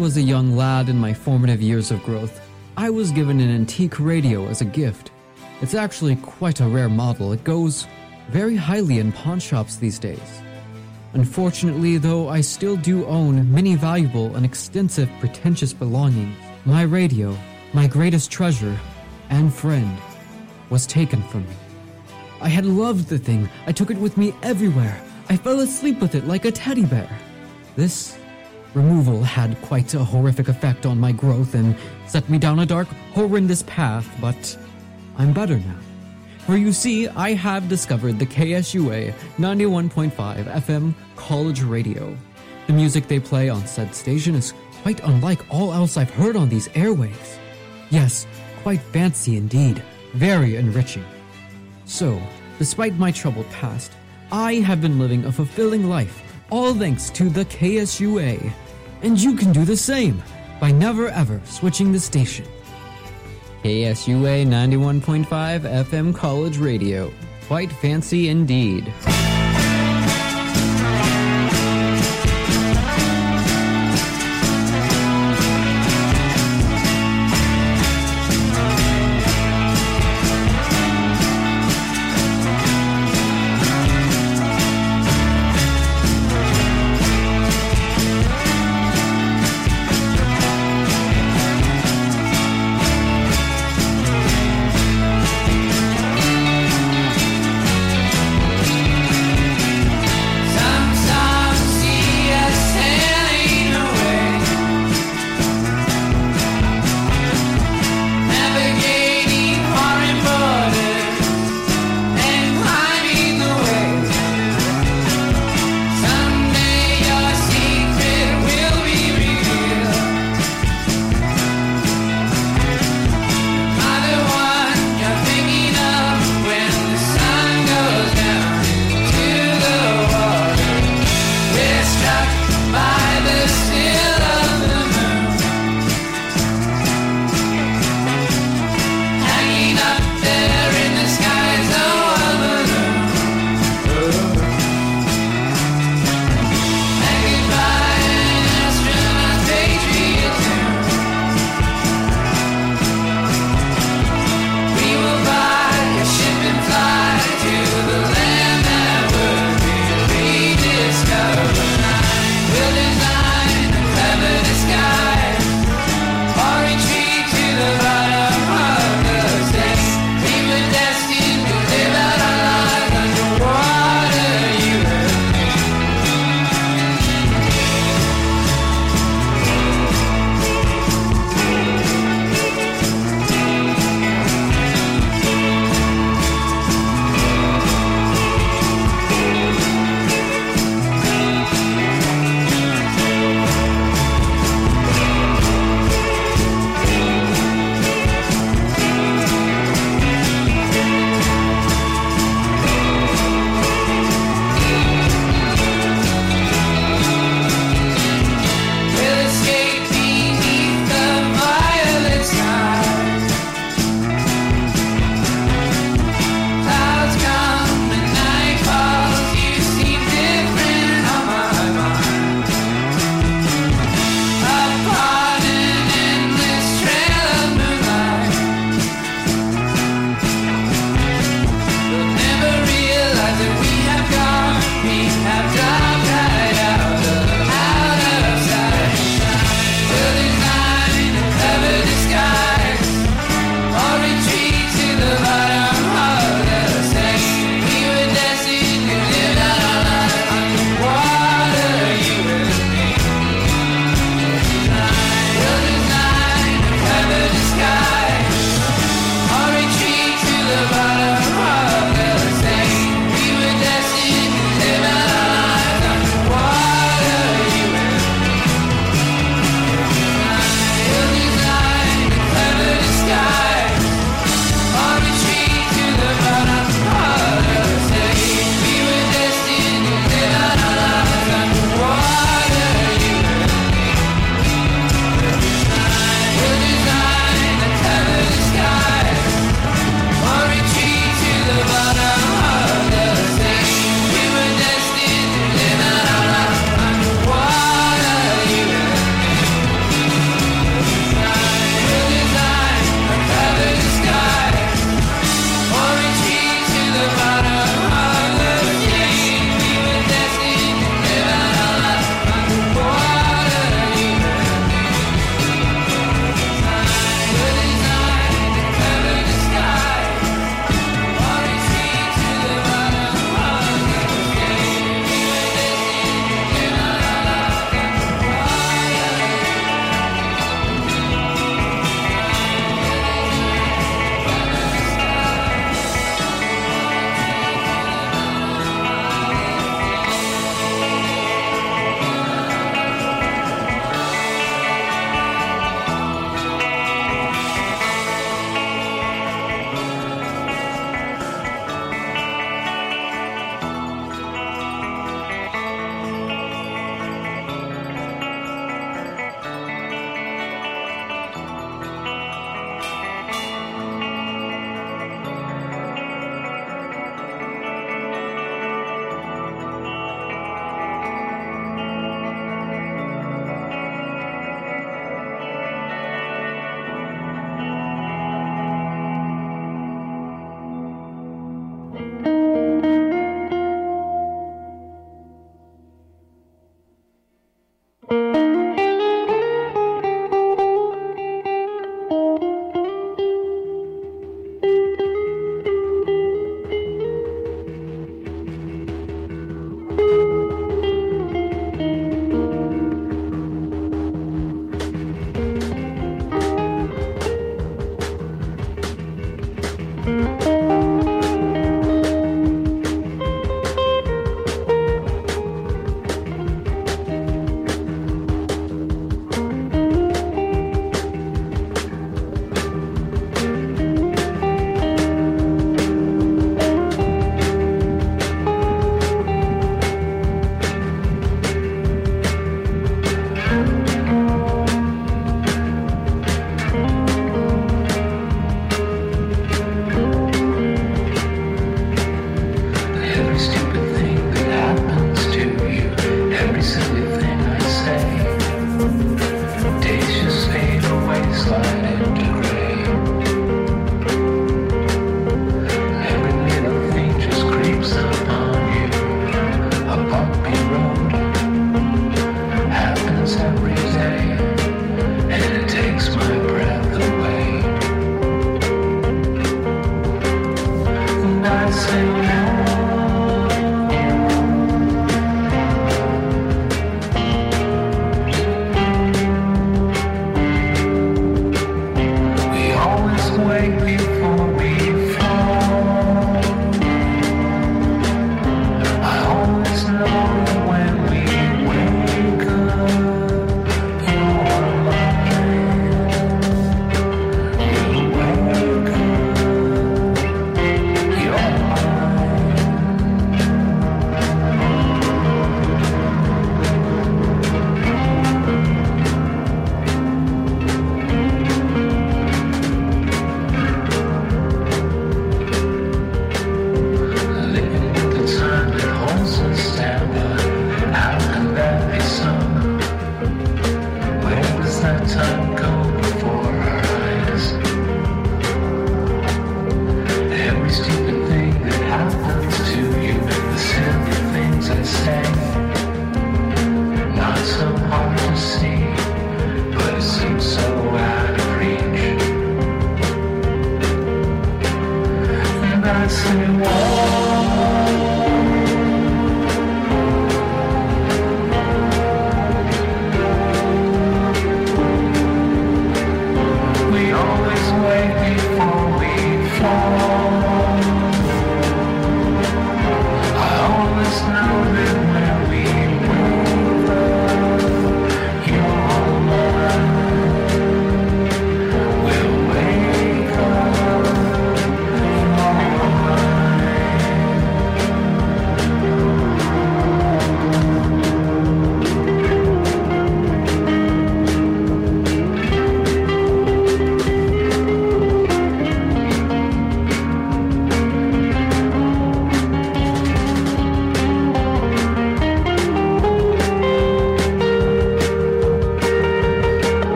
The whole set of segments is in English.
was a young lad in my formative years of growth, I was given an antique radio as a gift. It's actually quite a rare model. It goes very highly in pawn shops these days. Unfortunately, though, I still do own many valuable and extensive pretentious belongings. My radio, my greatest treasure and friend, was taken from me. I had loved the thing. I took it with me everywhere. I fell asleep with it like a teddy bear. This Removal had quite a horrific effect on my growth and set me down a dark, horrendous path, but I'm better now. For you see, I have discovered the KSUA 91.5 FM college radio. The music they play on said station is quite unlike all else I've heard on these airwaves. Yes, quite fancy indeed, very enriching. So, despite my troubled past, I have been living a fulfilling life all thanks to the KSUA. And you can do the same by never ever switching the station. KSUA 91.5 FM College Radio. Quite fancy indeed.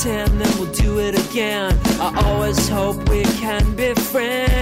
pretend, then we'll do it again. I always hope we can be friends.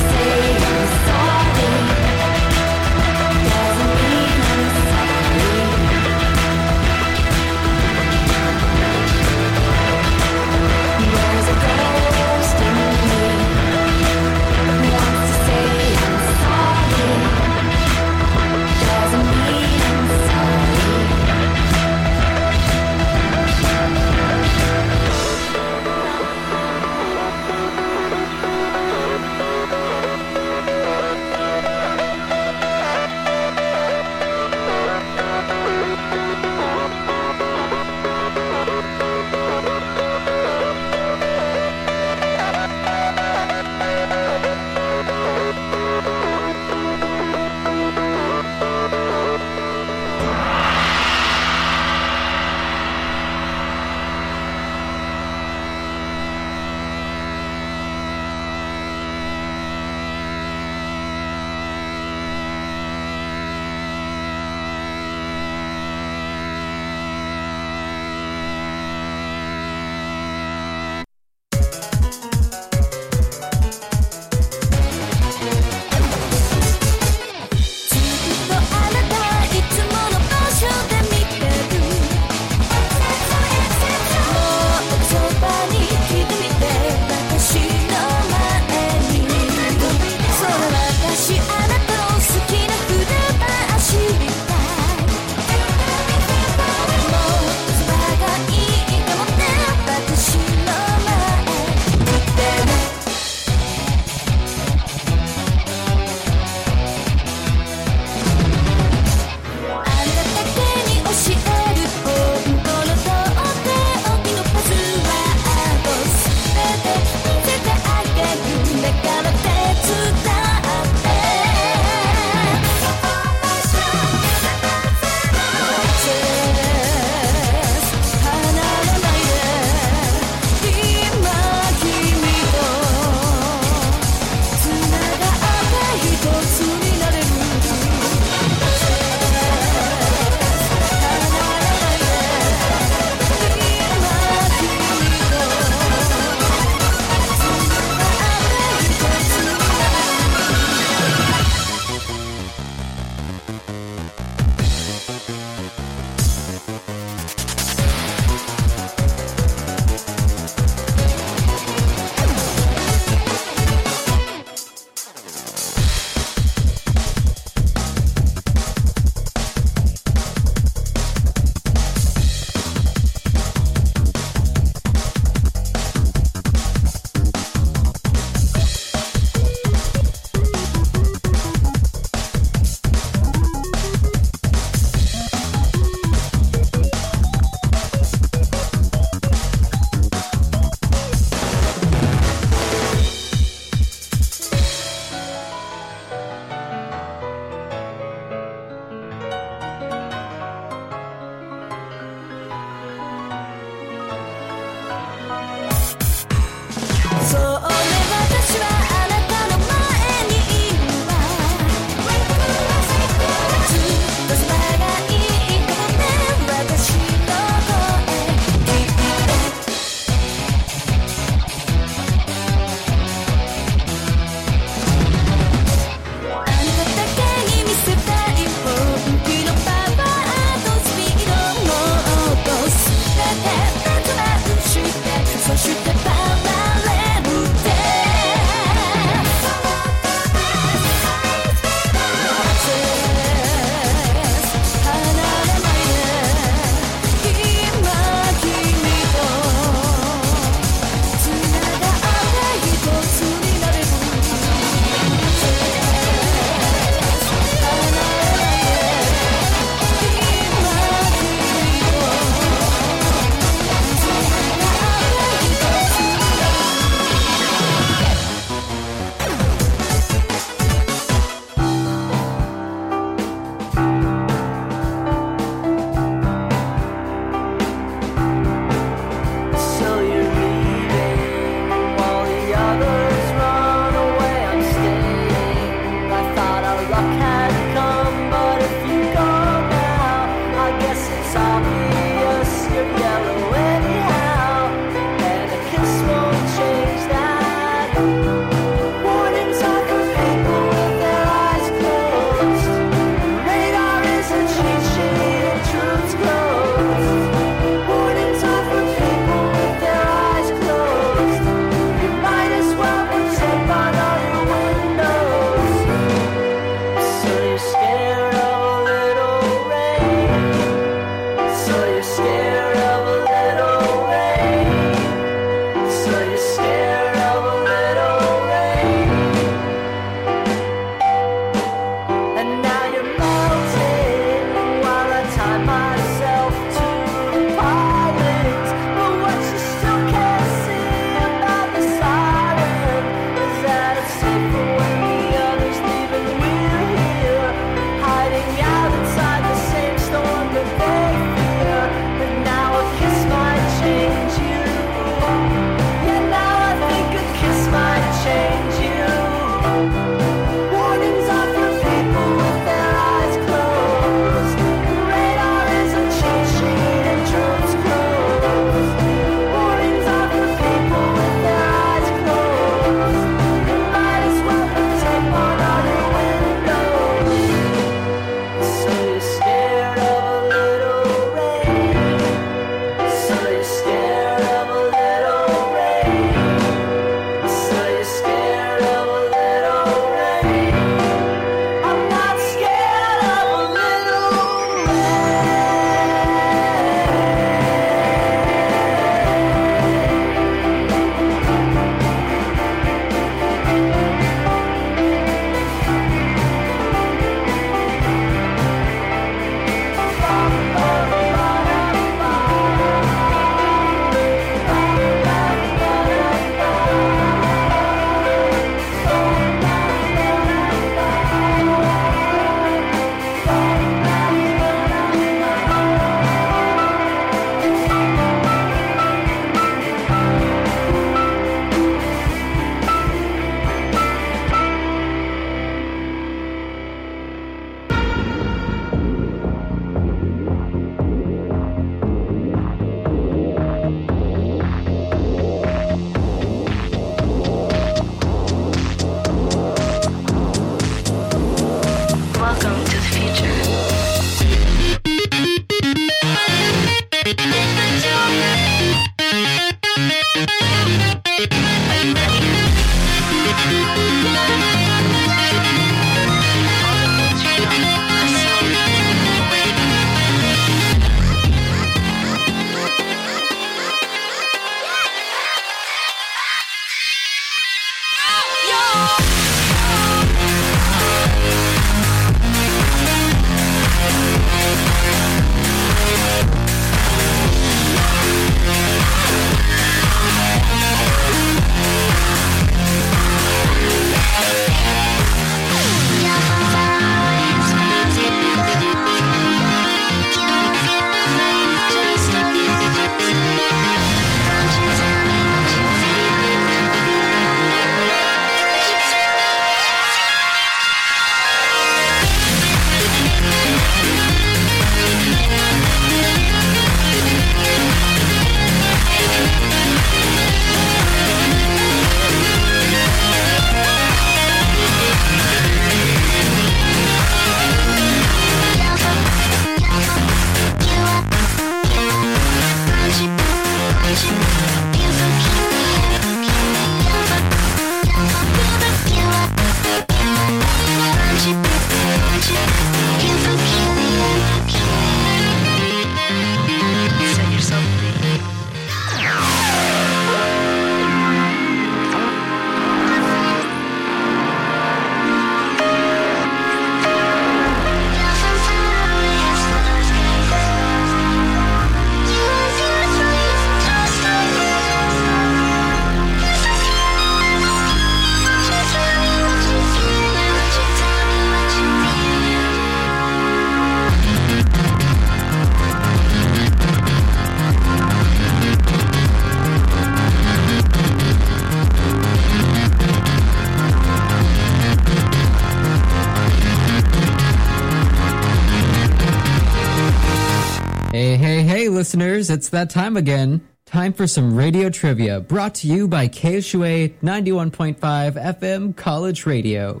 It's that time again. Time for some radio trivia brought to you by KSUA 91.5 FM College Radio.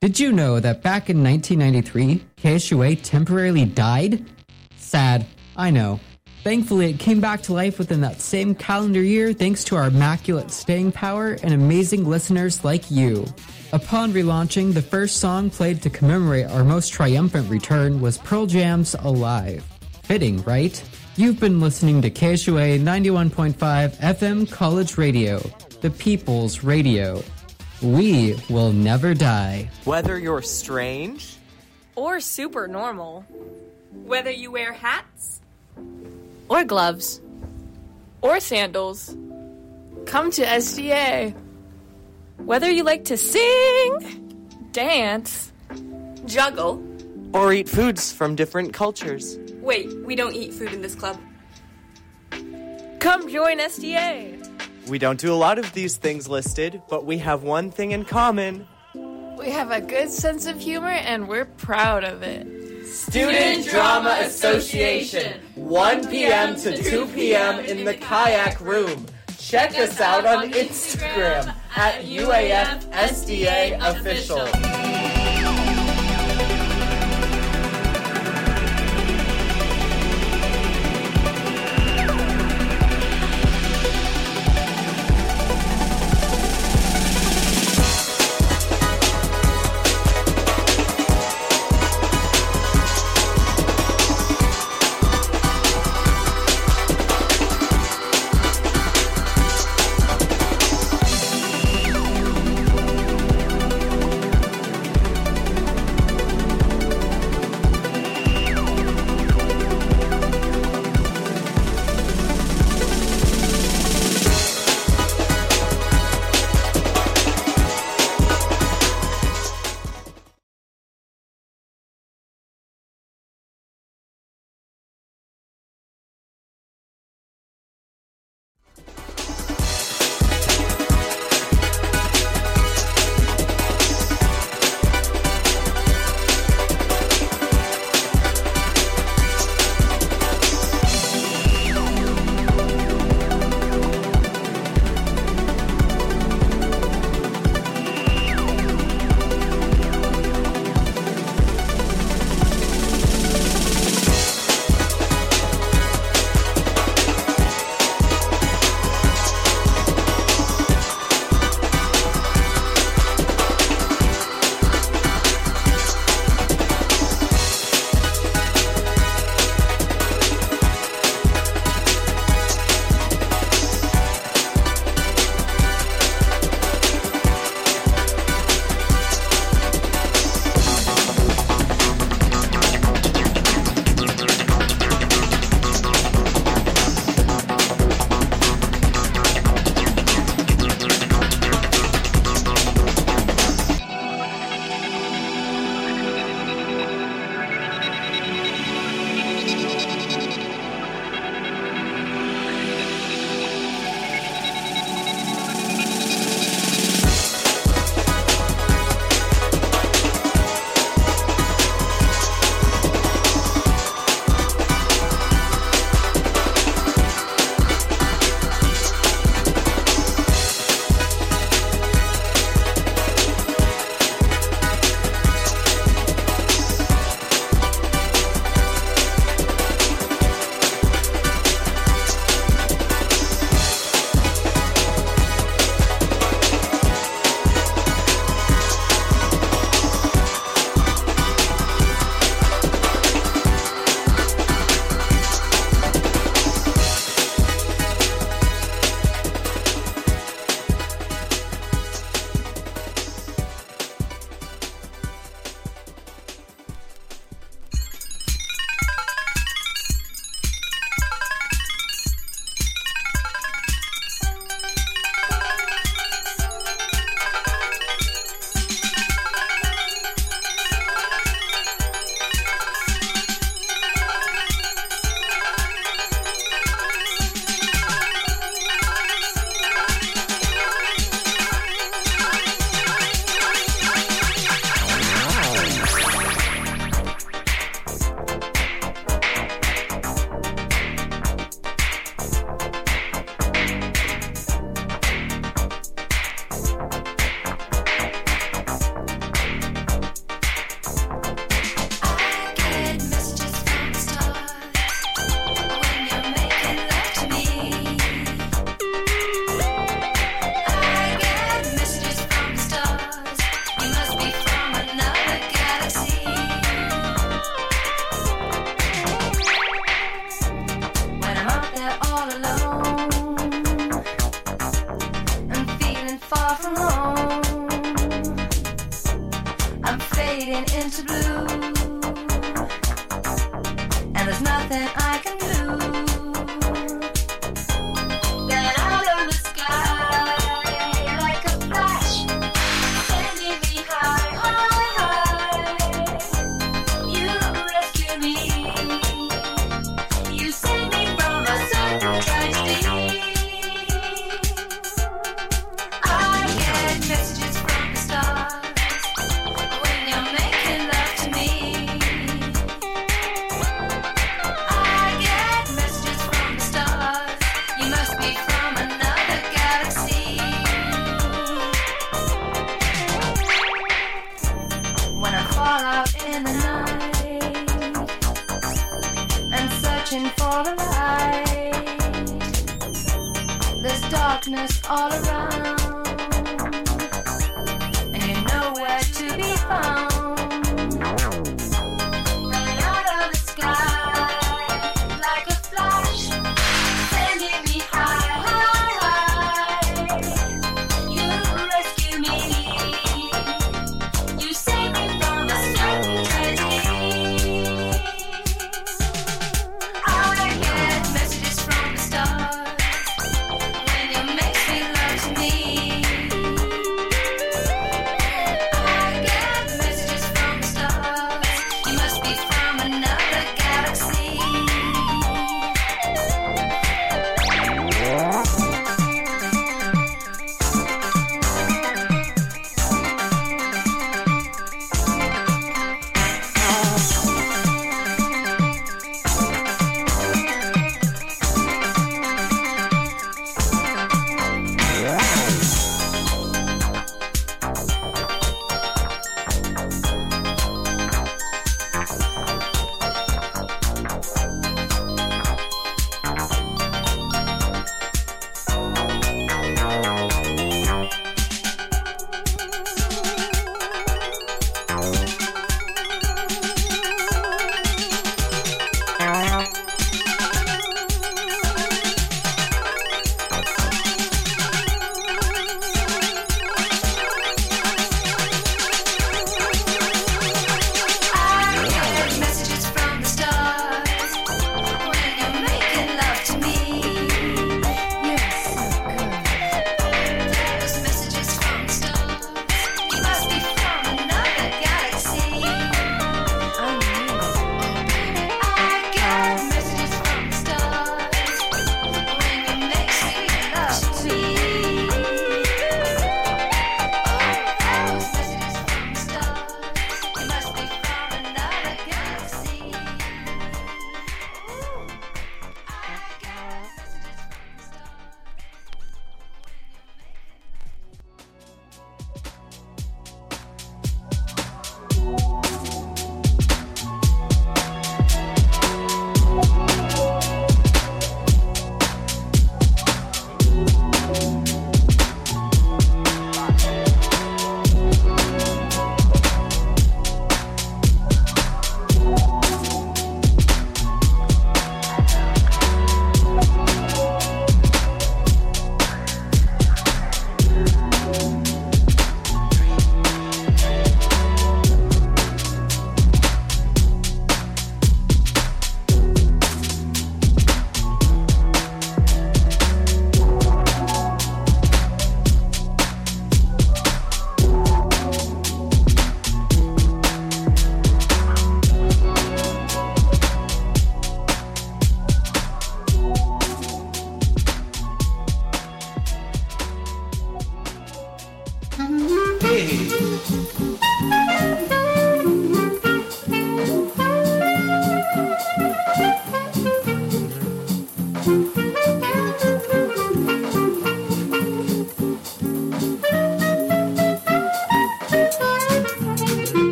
Did you know that back in 1993, KSUA temporarily died? Sad, I know. Thankfully, it came back to life within that same calendar year thanks to our immaculate staying power and amazing listeners like you. Upon relaunching, the first song played to commemorate our most triumphant return was Pearl Jam's Alive. Fitting, right? You've been listening to KSUA 91.5 FM College Radio, the people's radio. We will never die. Whether you're strange or super normal, whether you wear hats or gloves or sandals, come to SDA. Whether you like to sing, dance, juggle, or eat foods from different cultures. Wait, we don't eat food in this club. Come join SDA. We don't do a lot of these things listed, but we have one thing in common. We have a good sense of humor and we're proud of it. Student Drama Association, 1 p.m. to 2 p.m. in the kayak room. Check us out on Instagram at UAF SDA Official.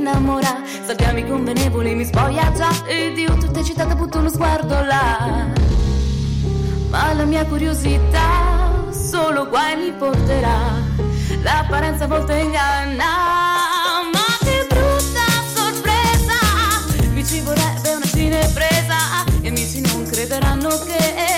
innamora. Salviami convenevoli, mi spoglia già Ed io tutta eccitata butto uno sguardo là. Ma la mia curiosità solo guai mi porterà. L'apparenza a volte inganna Ma che brutta sorpresa. Mi ci vorrebbe una cinepresa Gli amici non crederanno che